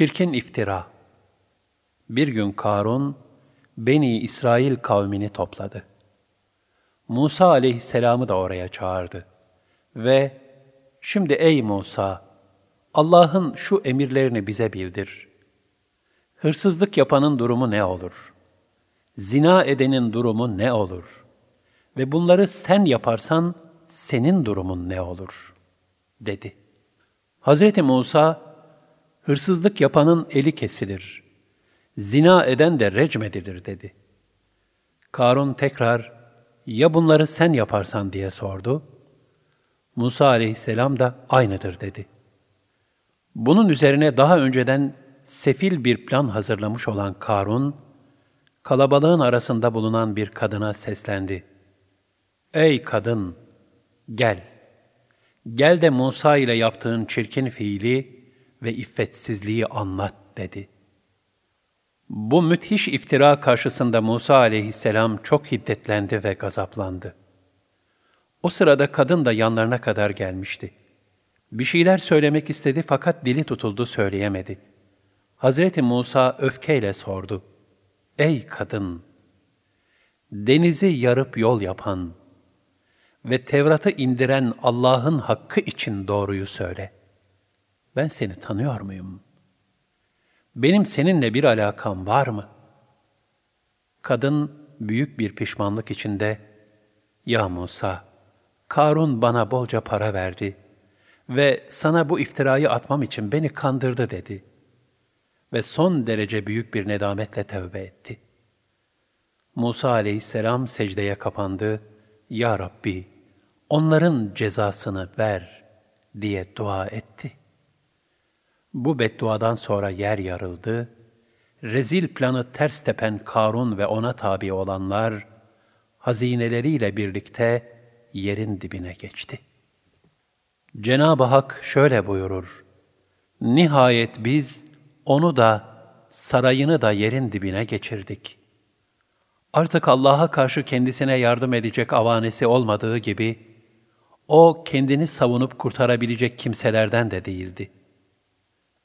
Çirkin iftira. Bir gün Karun, Beni İsrail kavmini topladı. Musa aleyhisselamı da oraya çağırdı. Ve, şimdi ey Musa, Allah'ın şu emirlerini bize bildir. Hırsızlık yapanın durumu ne olur? Zina edenin durumu ne olur? Ve bunları sen yaparsan, senin durumun ne olur? dedi. Hazreti Musa, hırsızlık yapanın eli kesilir. Zina eden de recmedilir dedi. Karun tekrar, ya bunları sen yaparsan diye sordu. Musa aleyhisselam da aynıdır dedi. Bunun üzerine daha önceden sefil bir plan hazırlamış olan Karun, kalabalığın arasında bulunan bir kadına seslendi. Ey kadın, gel. Gel de Musa ile yaptığın çirkin fiili ve iffetsizliği anlat dedi. Bu müthiş iftira karşısında Musa aleyhisselam çok hiddetlendi ve gazaplandı. O sırada kadın da yanlarına kadar gelmişti. Bir şeyler söylemek istedi fakat dili tutuldu söyleyemedi. Hazreti Musa öfkeyle sordu. Ey kadın! Denizi yarıp yol yapan ve Tevrat'ı indiren Allah'ın hakkı için doğruyu söyle. Ben seni tanıyor muyum? Benim seninle bir alakam var mı? Kadın büyük bir pişmanlık içinde, Ya Musa, Karun bana bolca para verdi ve sana bu iftirayı atmam için beni kandırdı dedi. Ve son derece büyük bir nedametle tövbe etti. Musa aleyhisselam secdeye kapandı. Ya Rabbi, onların cezasını ver diye dua etti. Bu bedduadan sonra yer yarıldı, rezil planı ters tepen Karun ve ona tabi olanlar, hazineleriyle birlikte yerin dibine geçti. Cenab-ı Hak şöyle buyurur, Nihayet biz onu da, sarayını da yerin dibine geçirdik. Artık Allah'a karşı kendisine yardım edecek avanesi olmadığı gibi, o kendini savunup kurtarabilecek kimselerden de değildi.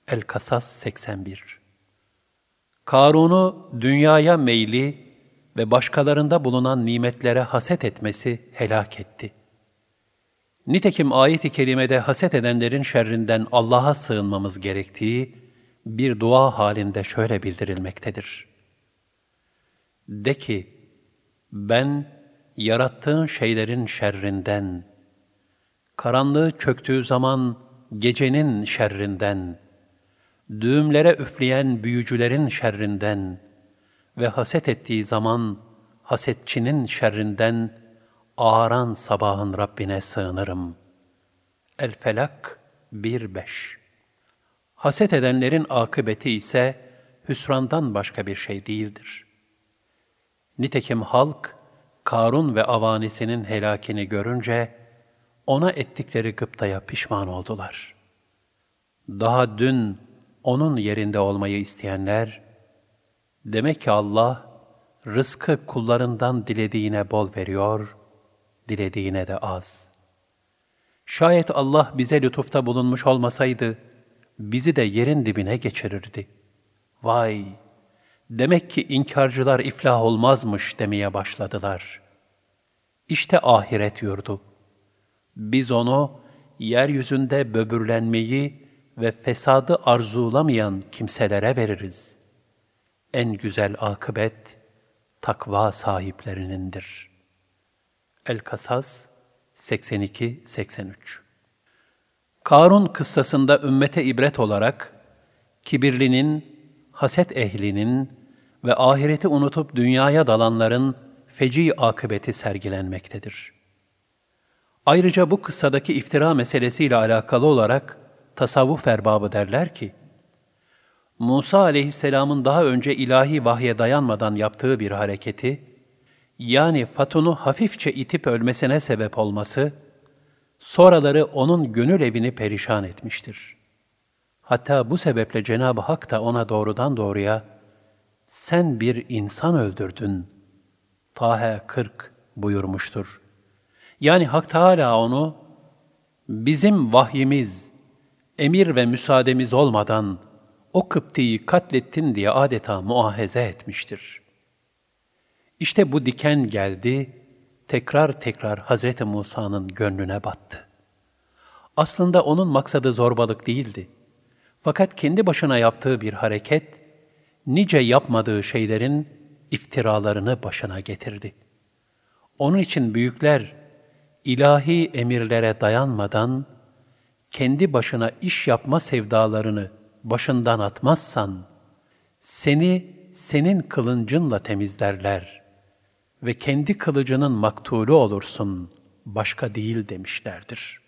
El-Kasas 81 Karun'u dünyaya meyli ve başkalarında bulunan nimetlere haset etmesi helak etti. Nitekim ayet-i kerimede haset edenlerin şerrinden Allah'a sığınmamız gerektiği bir dua halinde şöyle bildirilmektedir. De ki, ben yarattığın şeylerin şerrinden, karanlığı çöktüğü zaman gecenin şerrinden, düğümlere üfleyen büyücülerin şerrinden ve haset ettiği zaman hasetçinin şerrinden ağaran sabahın Rabbine sığınırım. El-Felak 1-5 Haset edenlerin akıbeti ise hüsrandan başka bir şey değildir. Nitekim halk, Karun ve avanisinin helakini görünce, ona ettikleri gıptaya pişman oldular. Daha dün onun yerinde olmayı isteyenler, demek ki Allah, rızkı kullarından dilediğine bol veriyor, dilediğine de az. Şayet Allah bize lütufta bulunmuş olmasaydı, bizi de yerin dibine geçirirdi. Vay! Demek ki inkarcılar iflah olmazmış demeye başladılar. İşte ahiret yurdu. Biz onu yeryüzünde böbürlenmeyi ve fesadı arzulamayan kimselere veririz. En güzel akıbet takva sahiplerinindir. El-Kasas 82-83 Karun kıssasında ümmete ibret olarak, kibirlinin, haset ehlinin ve ahireti unutup dünyaya dalanların feci akıbeti sergilenmektedir. Ayrıca bu kıssadaki iftira meselesiyle alakalı olarak tasavvuf erbabı derler ki, Musa aleyhisselamın daha önce ilahi vahye dayanmadan yaptığı bir hareketi, yani Fatun'u hafifçe itip ölmesine sebep olması, sonraları onun gönül evini perişan etmiştir. Hatta bu sebeple Cenab-ı Hak da ona doğrudan doğruya, sen bir insan öldürdün, Tahe 40 buyurmuştur. Yani Hak Teala onu, bizim vahyimiz, emir ve müsaademiz olmadan o Kıpti'yi katlettin diye adeta muahaze etmiştir. İşte bu diken geldi, tekrar tekrar Hazreti Musa'nın gönlüne battı. Aslında onun maksadı zorbalık değildi. Fakat kendi başına yaptığı bir hareket, nice yapmadığı şeylerin iftiralarını başına getirdi. Onun için büyükler, ilahi emirlere dayanmadan, kendi başına iş yapma sevdalarını başından atmazsan, seni senin kılıncınla temizlerler ve kendi kılıcının maktulü olursun, başka değil demişlerdir.''